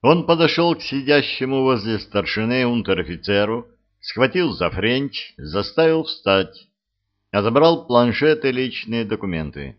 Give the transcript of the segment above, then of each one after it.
Он подошел к сидящему возле старшины унтер-офицеру, схватил за френч, заставил встать, отобрал планшет и личные документы.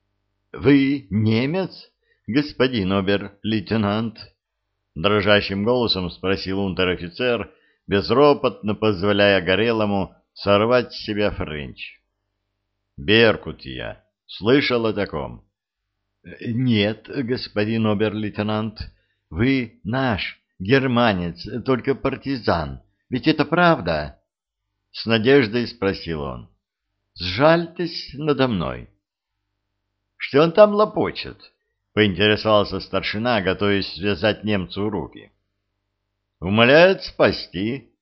— Вы немец, господин обер-лейтенант? — дрожащим голосом спросил унтер-офицер, безропотно позволяя Горелому сорвать с себя френч. — Беркут я. Слышал о таком? — Нет, господин обер-лейтенант, — вы наш, германец, только партизан. Ведь это правда? С надеждой спросил он. Сжальтесь надо мной. Что он там лопочет? Поинтересовался старшина, готовясь связать немцу руки. Умоляет спасти.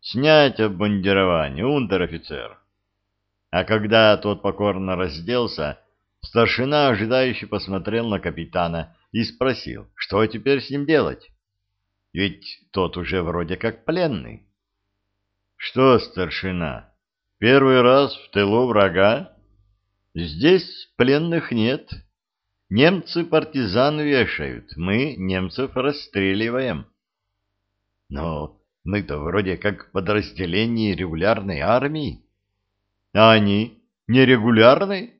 Снять обмундирование, унтер-офицер. А когда тот покорно разделся, старшина ожидающе посмотрел на капитана и спросил, что теперь с ним делать. Ведь тот уже вроде как пленный. Что, старшина, первый раз в тылу врага? Здесь пленных нет. Немцы партизан вешают, мы немцев расстреливаем. Но мы-то вроде как подразделение регулярной армии. А они нерегулярные?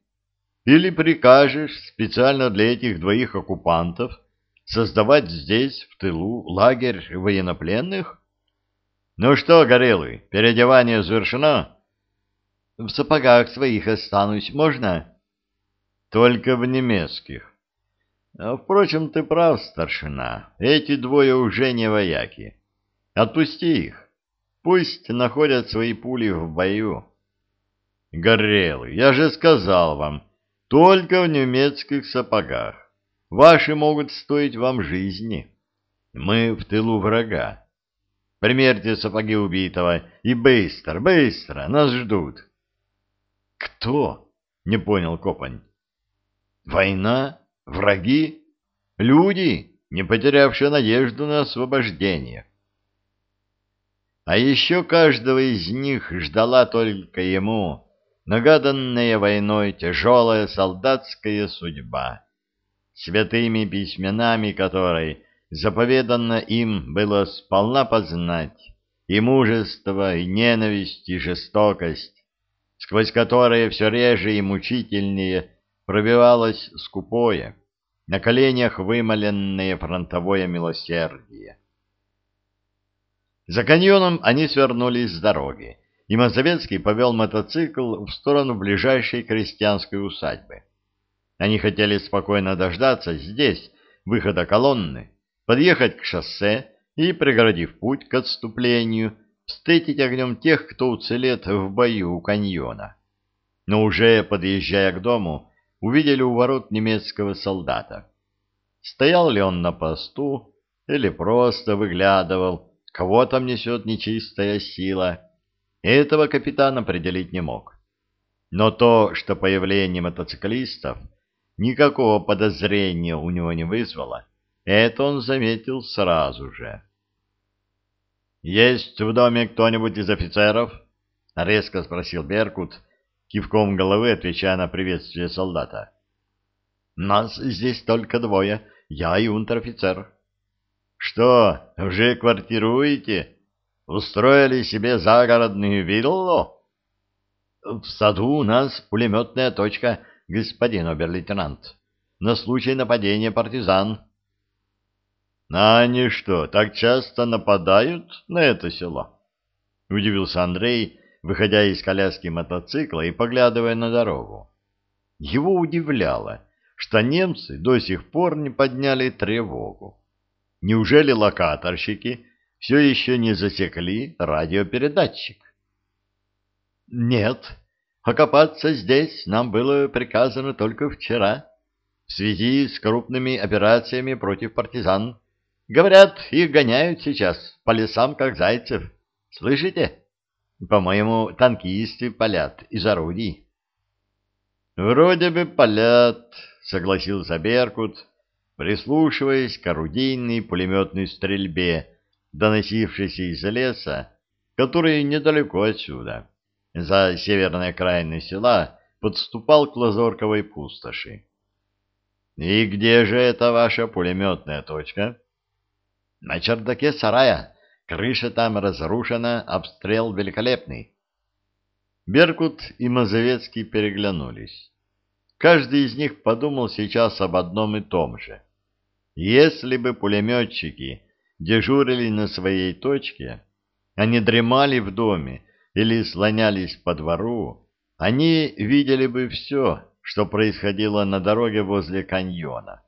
Или прикажешь специально для этих двоих оккупантов создавать здесь, в тылу, лагерь военнопленных? Ну что, Горелый, переодевание завершено? В сапогах своих останусь, можно? Только в немецких. А, впрочем, ты прав, старшина, эти двое уже не вояки. Отпусти их, пусть находят свои пули в бою. Горелый, я же сказал вам, только в немецких сапогах. Ваши могут стоить вам жизни. Мы в тылу врага. Примерьте сапоги убитого и быстро, быстро, нас ждут. Кто? Не понял Копань. Война? Враги? Люди, не потерявшие надежду на освобождение. А еще каждого из них ждала только ему нагаданная войной тяжелая солдатская судьба, святыми письменами которой заповедано им было сполна познать и мужество, и ненависть, и жестокость, сквозь которые все реже и мучительнее пробивалось скупое, на коленях вымоленное фронтовое милосердие. За каньоном они свернулись с дороги, и Мазовецкий повел мотоцикл в сторону ближайшей крестьянской усадьбы. Они хотели спокойно дождаться здесь, выхода колонны, подъехать к шоссе и, преградив путь к отступлению, встретить огнем тех, кто уцелет в бою у каньона. Но уже подъезжая к дому, увидели у ворот немецкого солдата. Стоял ли он на посту или просто выглядывал, кого там несет нечистая сила, этого капитан определить не мог. Но то, что появление мотоциклистов никакого подозрения у него не вызвало, это он заметил сразу же. «Есть в доме кто-нибудь из офицеров?» — резко спросил Беркут, кивком головы отвечая на приветствие солдата. «Нас здесь только двое, я и унтер-офицер». «Что, уже квартируете?» Устроили себе загородную виллу? В саду у нас пулеметная точка, господин обер-лейтенант, на случай нападения партизан. А они что, так часто нападают на это село? Удивился Андрей, выходя из коляски мотоцикла и поглядывая на дорогу. Его удивляло, что немцы до сих пор не подняли тревогу. Неужели локаторщики все еще не засекли радиопередатчик. Нет, окопаться здесь нам было приказано только вчера, в связи с крупными операциями против партизан. Говорят, их гоняют сейчас по лесам, как зайцев. Слышите? По-моему, танкисты палят из орудий. Вроде бы палят, согласился Беркут, прислушиваясь к орудийной пулеметной стрельбе, доносившийся из леса, который недалеко отсюда, за северной окраиной села, подступал к Лазорковой пустоши. — И где же эта ваша пулеметная точка? На чердаке сарая. Крыша там разрушена, обстрел великолепный. Беркут и Мазовецкий переглянулись. Каждый из них подумал сейчас об одном и том же. Если бы пулеметчики дежурили на своей точке, они дремали в доме или слонялись по двору, они видели бы все, что происходило на дороге возле каньона.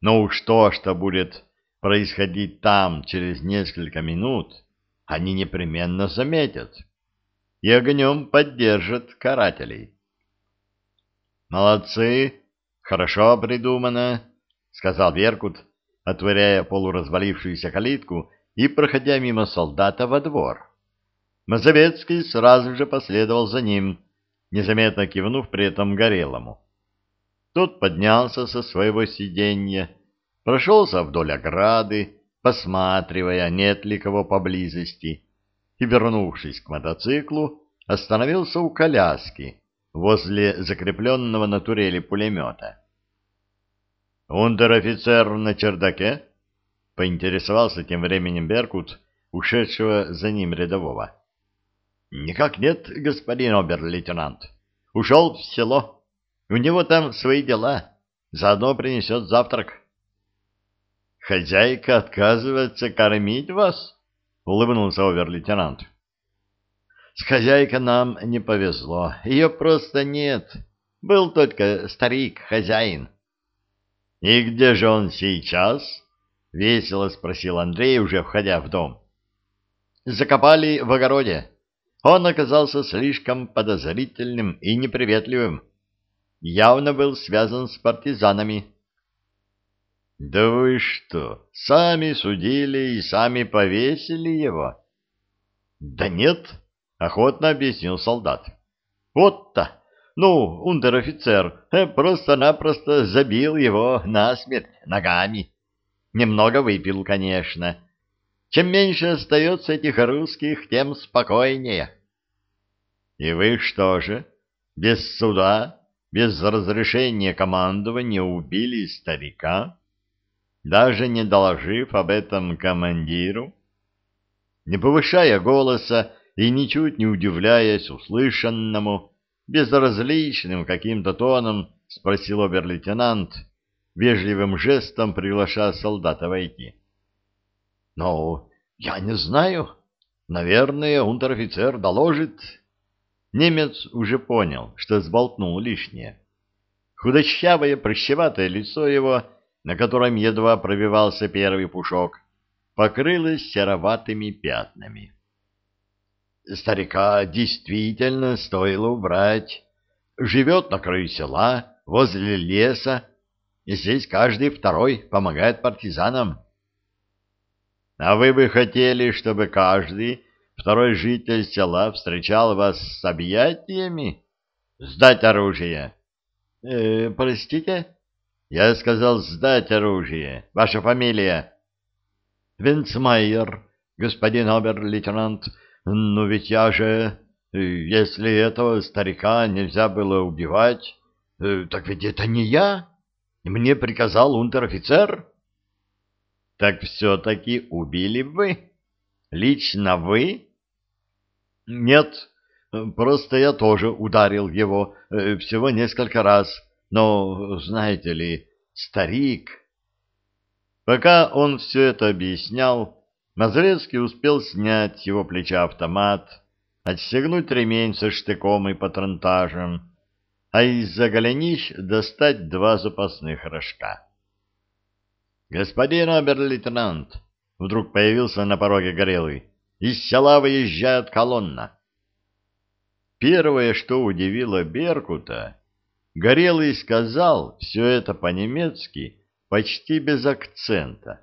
Но уж то, что будет происходить там через несколько минут, они непременно заметят и огнем поддержат карателей. «Молодцы! Хорошо придумано!» — сказал Веркут, отворяя полуразвалившуюся калитку и проходя мимо солдата во двор. Мазовецкий сразу же последовал за ним, незаметно кивнув при этом Горелому. Тот поднялся со своего сиденья, прошелся вдоль ограды, посматривая, нет ли кого поблизости, и, вернувшись к мотоциклу, остановился у коляски возле закрепленного на турели пулемета. «Унтер-офицер на чердаке?» — поинтересовался тем временем Беркут, ушедшего за ним рядового. Никак нет, господин обер-лейтенант. Ушел в село. У него там свои дела. Заодно принесет завтрак. Хозяйка отказывается кормить вас? Улыбнулся обер-лейтенант. С хозяйкой нам не повезло. Ее просто нет. Был только старик-хозяин. — И где же он сейчас? — весело спросил Андрей, уже входя в дом. — Закопали в огороде. Он оказался слишком подозрительным и неприветливым. Явно был связан с партизанами. — Да вы что, сами судили и сами повесили его? — Да нет, — охотно объяснил солдат. — Вот-то, ну, унтер-офицер э, просто-напросто забил его насмерть ногами. Немного выпил, конечно. Чем меньше остается этих русских, тем спокойнее. И вы что же, без суда, без разрешения командования убили старика, даже не доложив об этом командиру? Не повышая голоса и ничуть не удивляясь услышанному, безразличным каким-то тоном спросил обер-лейтенант, вежливым жестом приглашая солдата войти. — Ну, я не знаю. Наверное, унтер-офицер доложит, Немец уже понял, что сболтнул лишнее. Худощавое, прыщеватое лицо его, на котором едва пробивался первый пушок, покрылось сероватыми пятнами. Старика действительно стоило убрать. Живет на краю села, возле леса, и здесь каждый второй помогает партизанам. А вы бы хотели, чтобы каждый Второй житель села встречал вас с объятиями? Сдать оружие. Э, простите? Я сказал сдать оружие. Ваша фамилия? Венцмайер, господин обер-лейтенант. Но ведь я же... Э, если этого старика нельзя было убивать, э, так ведь это не я. Мне приказал унтер-офицер. Так все-таки убили вы? Лично вы? Нет, просто я тоже ударил его э, всего несколько раз, но, знаете ли, старик... Пока он все это объяснял, Мазрецкий успел снять с его плеча автомат, отстегнуть ремень со штыком и патронтажем, а из-за голенищ достать два запасных рожка. «Господин обер-лейтенант!» — вдруг появился на пороге Горелый. Из села выезжает колонна. Первое, что удивило Беркута, Горелый сказал все это по-немецки почти без акцента.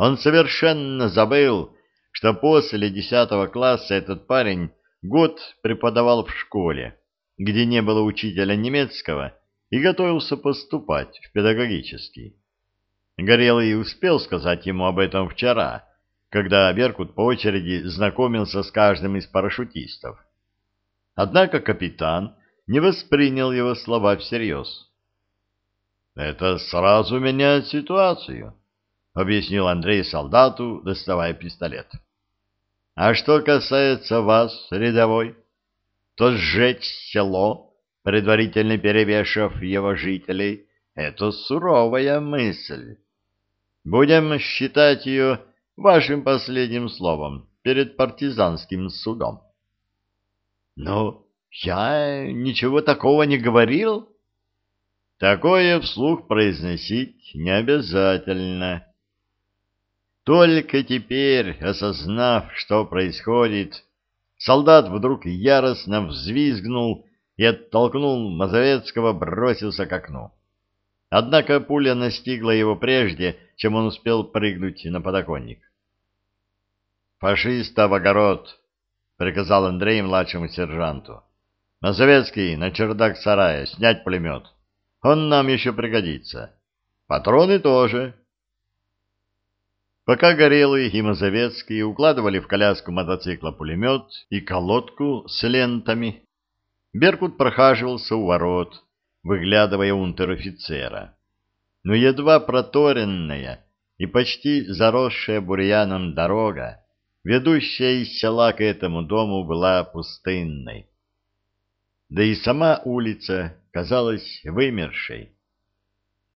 Он совершенно забыл, что после десятого класса этот парень год преподавал в школе, где не было учителя немецкого, и готовился поступать в педагогический. Горелый успел сказать ему об этом вчера, когда Беркут по очереди знакомился с каждым из парашютистов. Однако капитан не воспринял его слова всерьез. «Это сразу меняет ситуацию. — объяснил Андрей солдату, доставая пистолет. «А что касается вас, рядовой, то сжечь село, предварительно перевешав его жителей, — это суровая мысль. Будем считать ее вашим последним словом перед партизанским судом». «Ну, я ничего такого не говорил?» «Такое вслух произносить не обязательно». Только теперь, осознав, что происходит, солдат вдруг яростно взвизгнул и оттолкнул Мазовецкого, бросился к окну. Однако пуля настигла его прежде, чем он успел прыгнуть на подоконник. «Фашиста в огород!» — приказал Андрей младшему сержанту. «Мазовецкий, на чердак сарая, снять пулемет. Он нам еще пригодится. Патроны тоже». Пока Горелый и Мазовецкий укладывали в коляску мотоцикла пулемет и колодку с лентами, Беркут прохаживался у ворот, выглядывая унтер-офицера. Но едва проторенная и почти заросшая бурьяном дорога, ведущая из села к этому дому, была пустынной. Да и сама улица казалась вымершей.